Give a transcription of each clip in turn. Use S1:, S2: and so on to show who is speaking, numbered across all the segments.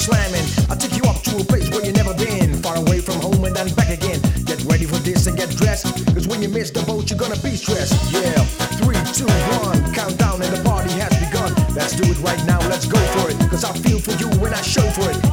S1: slamming. I'll take you up to a place where you never been, far away from home and then back again. Get ready for this and get dressed, cause when you miss the boat, you're gonna be stressed. Yeah, three, two, one, countdown, and the party has begun. Let's do it right now, let's go for it, cause I feel for you when I show for it.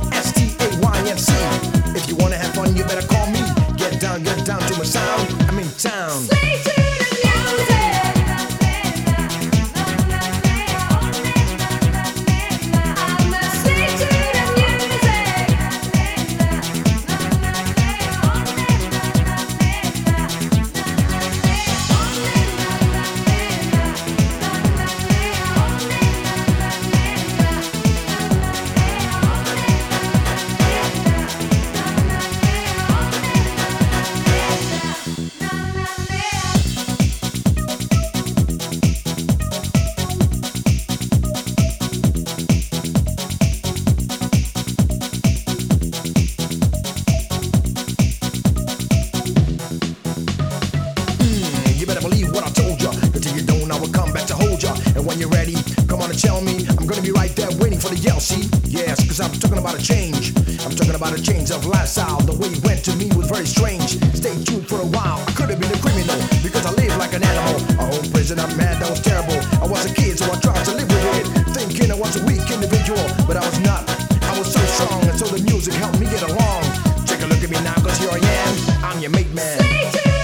S1: You're ready, come on and tell me. I'm gonna be right there waiting for the yell, see? Yes, cause I'm talking about a change. I'm talking about a change of lifestyle. The way it went to me was very strange. Stay tuned for a while. I could have been a criminal because I live like an animal. A home prisoner, man, that was terrible. I was a kid, so I tried to live with it. Thinking I was a weak individual, but I was not. I was so strong, and so the music helped me get along. Take a look at me now, cause here I am. I'm your mate man.